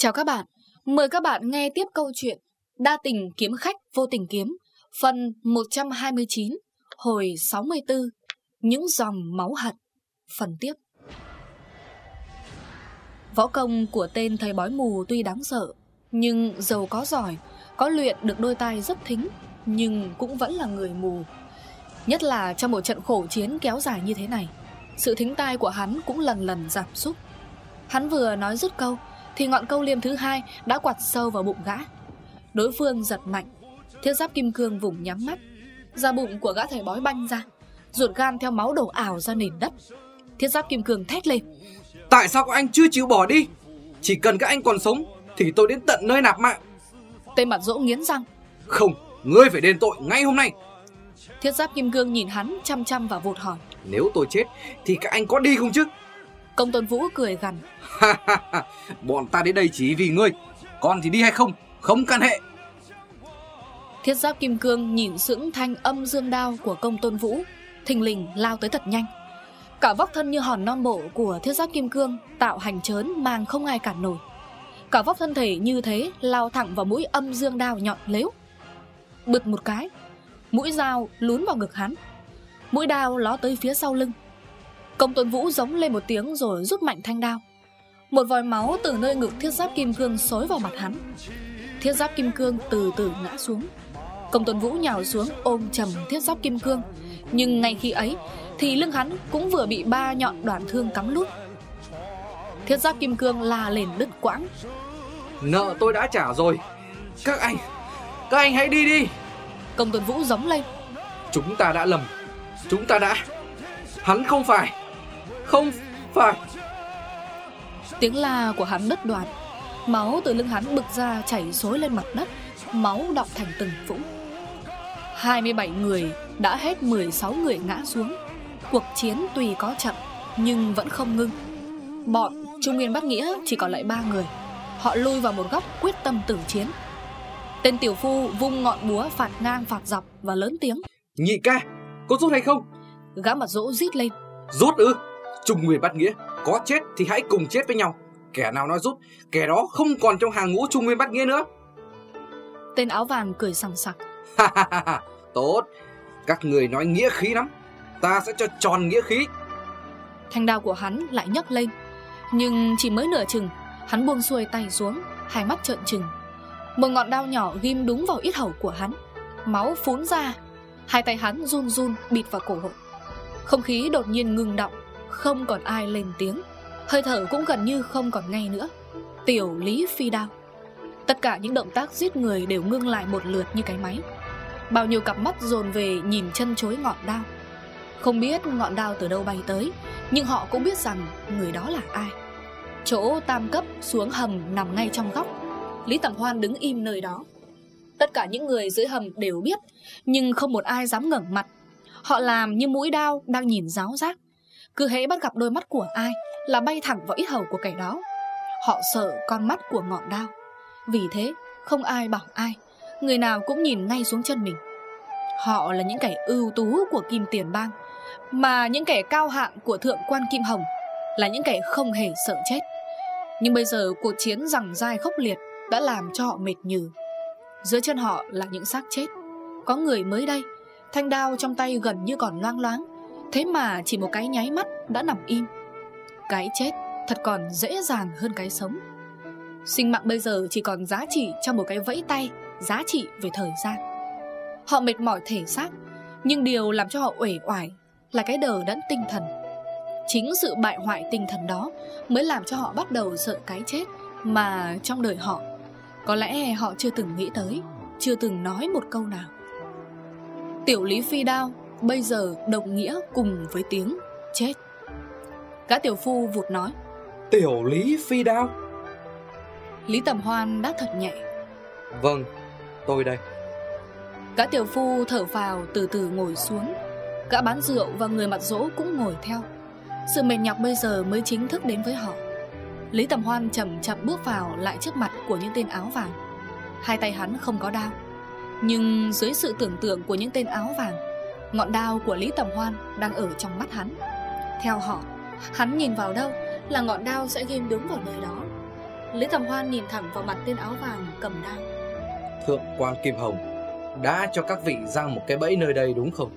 Chào các bạn, mời các bạn nghe tiếp câu chuyện Đa tình kiếm khách vô tình kiếm Phần 129, hồi 64 Những dòng máu hận. Phần tiếp. Võ công của tên thầy bói mù tuy đáng sợ Nhưng giàu có giỏi Có luyện được đôi tay rất thính Nhưng cũng vẫn là người mù. Nhất là trong một trận khổ chiến kéo dài như thế này Sự thính tai của hắn cũng lần lần giảm sút. Hắn vừa nói dứt câu thì ngọn câu liêm thứ hai đã quạt sâu vào bụng gã. Đối phương giật mạnh Thiết giáp kim cương vùng nhắm mắt Da bụng của gã thầy bói banh ra Ruột gan theo máu đổ ảo ra nền đất. Thiết giáp kim cương thét lên Tại sao các anh chưa chịu bỏ đi? Chỉ cần các anh còn sống Thì tôi đến tận nơi nạp mạng. Tên mặt dỗ nghiến răng Không, ngươi phải đền tội ngay hôm nay. Thiết giáp kim cương nhìn hắn chăm chăm và vụt hỏi Nếu tôi chết Thì các anh có đi không chứ Công tôn vũ cười gằn. Bọn ta đến đây chỉ vì ngươi. Còn thì đi hay không Không can hệ. Thiết giáp kim cương nhìn sững thanh âm dương đao của công tôn vũ. Thình lình lao tới thật nhanh. Cả vóc thân như hòn non bộ của thiết giáp kim cương Tạo hành chớn mang không ai cản nổi. Cả vóc thân thể như thế Lao thẳng vào mũi âm dương đao nhọn lếu. Bực một cái Mũi dao lún vào ngực hắn. Mũi đao ló tới phía sau lưng Công tôn vũ giống lên một tiếng rồi rút mạnh thanh đao. Một vòi máu từ nơi ngực thiết giáp kim cương xối vào mặt hắn. Thiết giáp kim cương từ từ ngã xuống. Công tôn vũ nhào xuống ôm chầm thiết giáp kim cương. Nhưng ngay khi ấy Thì lưng hắn cũng vừa bị ba nhọn đoạn thương cắm lút. Thiết giáp kim cương la lên đứt quãng. Nợ tôi đã trả rồi. Các anh Các anh hãy đi đi. Công tôn vũ giống lên. Chúng ta đã lầm. Chúng ta đã. Hắn không phải Không phải. Tiếng la của hắn đứt đoạn. Máu từ lưng hắn bực ra chảy xối lên mặt đất Máu đọng thành từng vũng 27 người đã hết 16 người ngã xuống. Cuộc chiến tuy có chậm Nhưng vẫn không ngưng. Bọn Trung Nguyên Bắc Nghĩa chỉ còn lại ba người. Họ lui vào một góc quyết tâm tử chiến. Tên tiểu phu vung ngọn búa phạt ngang phạt dọc và lớn tiếng. Nhị ca Có rút hay không? Gã mặt dỗ rít lên. Rút ư Trung Nguyên Bát Nghĩa Có chết thì hãy cùng chết với nhau. Kẻ nào nói rút Kẻ đó không còn trong hàng ngũ Trung Nguyên Bát Nghĩa nữa. Tên áo vàng cười sằng sặc. Tốt. Các người nói nghĩa khí lắm. Ta sẽ cho tròn nghĩa khí. Thanh đao của hắn lại nhấc lên. Nhưng chỉ mới nửa chừng Hắn buông xuôi tay xuống Hai mắt trợn trừng. Một ngọn đao nhỏ ghim đúng vào ít hầu của hắn. Máu phún ra. Hai tay hắn run run bịt vào cổ họng. Không khí đột nhiên ngừng động không còn ai lên tiếng. Hơi thở cũng gần như không còn ngay nữa. Tiểu lý phi đao. Tất cả những động tác giết người đều ngưng lại một lượt như cái máy. Bao nhiêu cặp mắt dồn về nhìn chân chối ngọn đao. Không biết ngọn đao từ đâu bay tới, Nhưng họ cũng biết rằng người đó là ai. Chỗ tam cấp xuống hầm nằm ngay trong góc. Lý Tầm Hoan đứng im nơi đó. Tất cả những người dưới hầm đều biết, Nhưng không một ai dám ngẩng mặt. Họ làm như mũi đao đang nhìn giáo giác. Cứ hễ bắt gặp đôi mắt của ai Là bay thẳng vào ít hầu của kẻ đó. Họ sợ con mắt của ngọn đao. Vì thế, không ai bảo ai, Người nào cũng nhìn ngay xuống chân mình. Họ là những kẻ ưu tú của Kim Tiền Bang, Mà những kẻ cao hạng của Thượng quan Kim Hồng Là những kẻ không hề sợ chết. Nhưng bây giờ cuộc chiến rằng dai khốc liệt Đã làm cho họ mệt nhừ. Dưới chân họ là những xác chết. Có người mới đây, Thanh đao trong tay gần như còn loang loáng. Thế mà chỉ một cái nháy mắt đã nằm im. Cái chết thật còn dễ dàng hơn cái sống. Sinh mạng bây giờ chỉ còn giá trị trong một cái vẫy tay, Giá trị về thời gian. Họ mệt mỏi thể xác, Nhưng điều làm cho họ uể oải Là cái đờ đẫn tinh thần. Chính sự bại hoại tinh thần đó Mới làm cho họ bắt đầu sợ cái chết Mà trong đời họ, Có lẽ họ chưa từng nghĩ tới, Chưa từng nói một câu nào. Tiểu lý phi đao Bây giờ đồng nghĩa cùng với tiếng chết. Gã tiểu phu vụt nói. Tiểu lý phi đao. Lý Tầm Hoan đáp thật nhẹ. Vâng Tôi đây. Gã tiểu phu thở vào từ từ ngồi xuống. Gã bán rượu và người mặt dỗ cũng ngồi theo. Sự mệt nhọc bây giờ mới chính thức đến với họ. Lý Tầm Hoan chậm chậm bước vào lại trước mặt của những tên áo vàng. Hai tay hắn không có đao Nhưng dưới sự tưởng tượng của những tên áo vàng Ngọn đao của Lý Tầm Hoan đang ở trong mắt hắn. Theo họ, hắn nhìn vào đâu là ngọn đao sẽ ghim đúng vào nơi đó. Lý Tầm Hoan nhìn thẳng vào mặt tên áo vàng cầm đao. Thượng quan Kim Hồng Đã cho các vị giăng một cái bẫy nơi đây đúng không?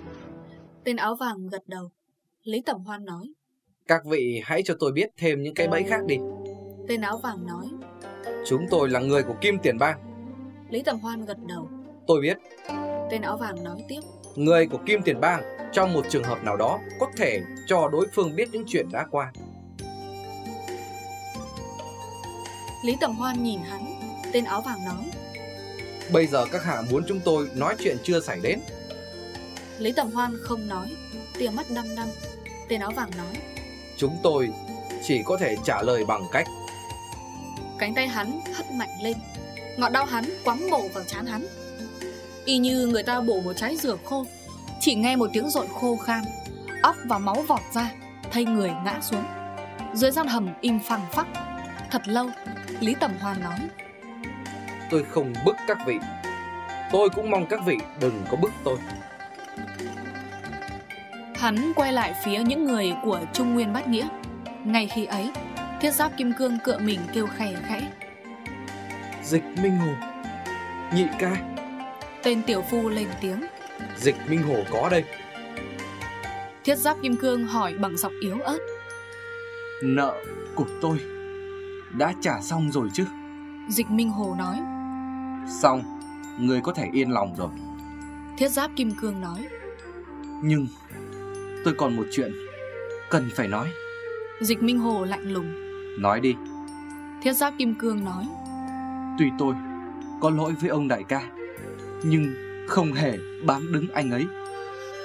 Tên áo vàng gật đầu. Lý Tầm Hoan nói. Các vị hãy cho tôi biết thêm những cái bẫy khác đi. Tên áo vàng nói. Chúng tôi là người của Kim Tiền Bang. Lý Tầm Hoan gật đầu. Tôi biết. Tên áo vàng nói tiếp Người của Kim Tiền Bang Trong một trường hợp nào đó Có thể cho đối phương biết những chuyện đã qua. Lý Tầm Hoan nhìn hắn Tên áo vàng nói Bây giờ các hạ muốn chúng tôi nói chuyện chưa xảy đến. Lý Tầm Hoan không nói Tia mắt đăm đăm Tên áo vàng nói. Chúng tôi chỉ có thể trả lời bằng cách. Cánh tay hắn hất mạnh lên Ngọn đau hắn quắm bổ vào chán hắn Y như người ta bổ một trái dừa khô Chỉ nghe một tiếng rội khô khan Óc và máu vọt ra Thay người ngã xuống. Dưới gian hầm im phăng phắc Thật lâu Lý Tầm Hoan nói. Tôi không bức các vị. Tôi cũng mong các vị đừng có bức tôi. Hắn quay lại phía những người của Trung Nguyên Bát Nghĩa. Ngay khi ấy Thiết giáp kim cương cựa mình kêu khè khẽ. Dịch Minh Hồ Nhị ca Tên tiểu phu lên tiếng. Dịch Minh Hồ có đây. Thiết giáp kim cương hỏi bằng giọng yếu ớt. Nợ của tôi Đã trả xong rồi chứ? Dịch Minh Hồ nói. Xong Người có thể yên lòng rồi. Thiết giáp kim cương nói. Nhưng Tôi còn một chuyện Cần phải nói. Dịch Minh Hồ lạnh lùng. Nói đi. Thiết giáp kim cương nói. Tuy tôi có lỗi với ông đại ca Nhưng không hề bám đứng anh ấy.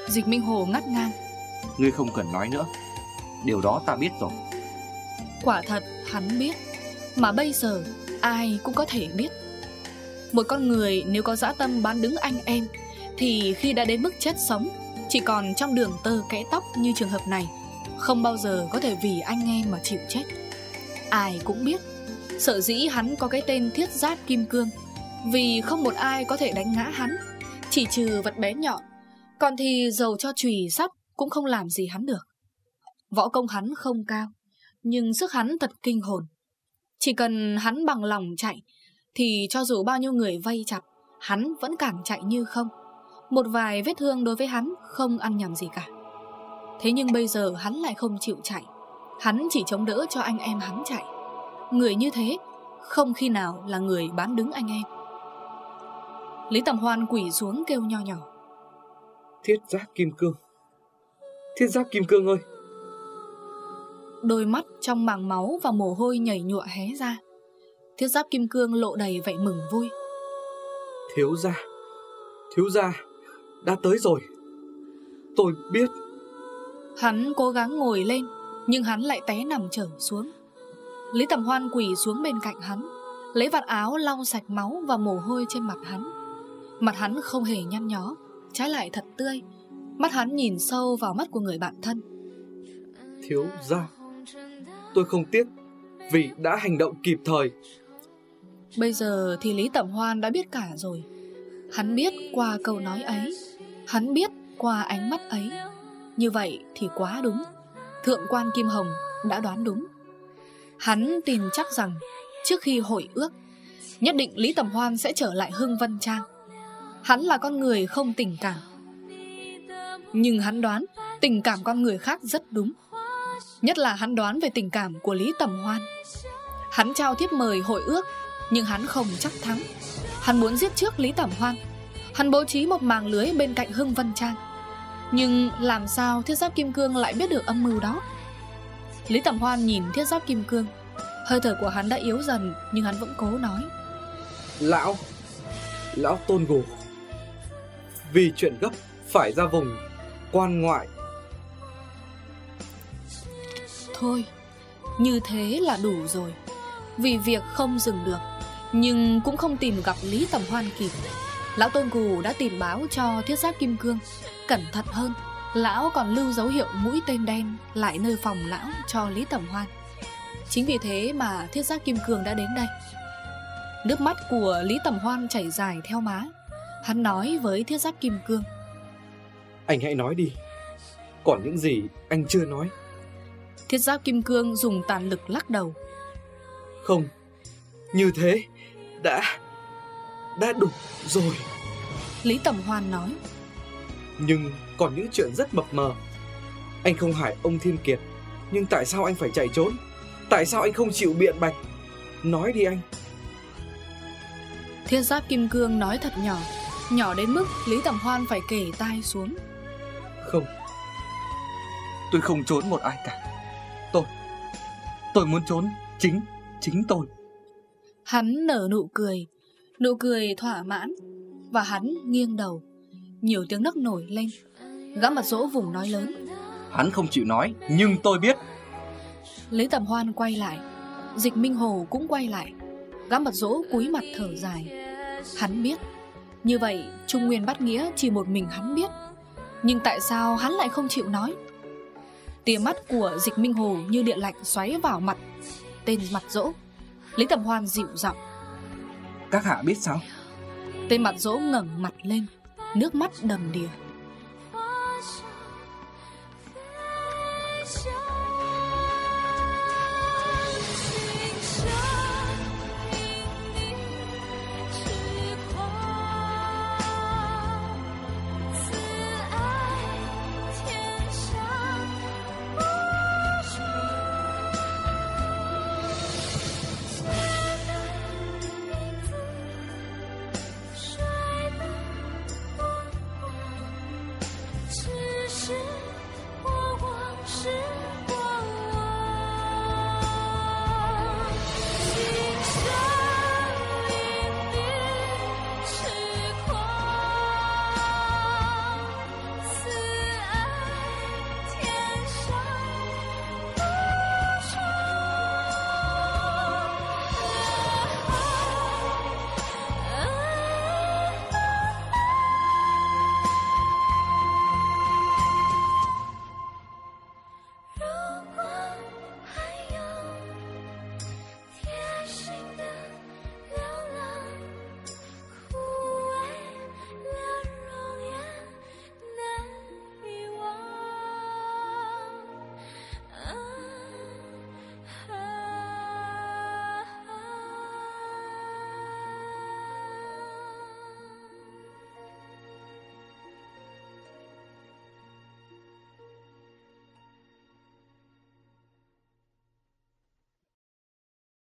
Dịch Minh Hồ ngắt ngang. Ngươi không cần nói nữa. Điều đó ta biết rồi. Quả thật hắn biết. Mà bây giờ ai cũng có thể biết. Một con người nếu có dã tâm bán đứng anh em Thì khi đã đến mức chết sống Chỉ còn trong đường tơ kẽ tóc như trường hợp này Không bao giờ có thể vì anh em mà chịu chết. Ai cũng biết Sở dĩ hắn có cái tên thiết giáp kim cương vì không một ai có thể đánh ngã hắn, Chỉ trừ vật bé nhọn. Còn thì dầu cho chùy sắt Cũng không làm gì hắn được. Võ công hắn không cao, Nhưng sức hắn thật kinh hồn. Chỉ cần hắn bằng lòng chạy, Thì cho dù bao nhiêu người vây chặt, Hắn vẫn cản chạy như không. Một vài vết thương đối với hắn Không ăn nhầm gì cả. Thế nhưng bây giờ hắn lại không chịu chạy. Hắn chỉ chống đỡ cho anh em hắn chạy. Người như thế, Không khi nào là người bán đứng anh em. Lý Tầm Hoan quỷ xuống kêu nho nhỏ. Thiết giáp kim cương. Thiết giáp kim cương ơi. Đôi mắt trong màng máu và mồ hôi nhảy nhụa hé ra. Thiết giáp kim cương lộ đầy vẻ mừng vui. Thiếu gia Thiếu gia Đã tới rồi. Tôi biết. Hắn cố gắng ngồi lên Nhưng hắn lại té nằm trở xuống. Lý Tầm Hoan quỳ xuống bên cạnh hắn Lấy vạt áo lau sạch máu và mồ hôi trên mặt hắn Mặt hắn không hề nhăn nhó Trái lại thật tươi. Mắt hắn nhìn sâu vào mắt của người bạn thân. Thiếu gia Tôi không tiếc Vì đã hành động kịp thời. Bây giờ thì Lý Tẩm Hoan đã biết cả rồi. Hắn biết qua câu nói ấy Hắn biết qua ánh mắt ấy. Như vậy thì quá đúng. Thượng quan Kim Hồng đã đoán đúng. Hắn tin chắc rằng Trước khi hội ước Nhất định Lý Tầm Hoan sẽ trở lại Hưng Vân Trang Hắn là con người không tình cảm. Nhưng hắn đoán, Tình cảm con người khác rất đúng. Nhất là hắn đoán về tình cảm của Lý Tầm Hoan. Hắn trao thiếp mời hội ước, Nhưng hắn không chắc thắng. Hắn muốn giết trước Lý Tầm Hoan. Hắn bố trí một màng lưới bên cạnh Hưng Vân Trang. Nhưng làm sao thiết giáp kim cương lại biết được âm mưu đó? Lý Tầm Hoan nhìn thiết giáp kim cương. Hơi thở của hắn đã yếu dần, Nhưng hắn vẫn cố nói. Lão Lão tôn Gồ. Vì chuyện gấp Phải ra vùng Quan ngoại. Thôi, Như thế là đủ rồi. Vì việc không dừng được, Nhưng cũng không tìm gặp Lý Tầm Hoan kịp. Lão Tôn Cù đã tìm báo cho thiết giáp kim cương. Cẩn thận hơn, Lão còn lưu dấu hiệu mũi tên đen Lại nơi phòng lão cho Lý Tầm Hoan. Chính vì thế mà thiết giáp kim cương đã đến đây. Nước mắt của Lý Tầm Hoan chảy dài theo má. Hắn nói với thiết giáp kim cương Anh hãy nói đi Còn những gì anh chưa nói Thiết giáp kim cương dùng tàn lực lắc đầu Không Như thế đã đã đủ rồi. Lý Tầm Hoan nói. Nhưng còn những chuyện rất mập mờ. Anh không hại ông Thiên Kiệt, nhưng tại sao anh phải chạy trốn? Tại sao anh không chịu biện bạch? Nói đi anh. Thiết giáp kim cương nói thật nhỏ, nhỏ đến mức Lý Tầm Hoan phải kể tai xuống. Không, Tôi không trốn một ai cả. Tôi, tôi muốn trốn chính, chính tôi. Hắn nở nụ cười, nụ cười thỏa mãn, và hắn nghiêng đầu. Nhiều tiếng nấc nổi lên, gã mặt dỗ vùng nói lớn. Hắn không chịu nói, nhưng tôi biết. Lý Tầm Hoan quay lại, Dịch Minh Hồ cũng quay lại. Gã mặt dỗ cúi mặt thở dài. Hắn biết, như vậy Trung Nguyên bắt nghĩa chỉ một mình hắn biết. Nhưng tại sao hắn lại không chịu nói? Tia mắt của Dịch Minh Hồ như điện lạnh xoáy vào mặt Tên mặt dỗ Lý Tầm Hoan dịu giọng Các hạ biết sao? Tên mặt dỗ ngẩng mặt lên Nước mắt đầm đìa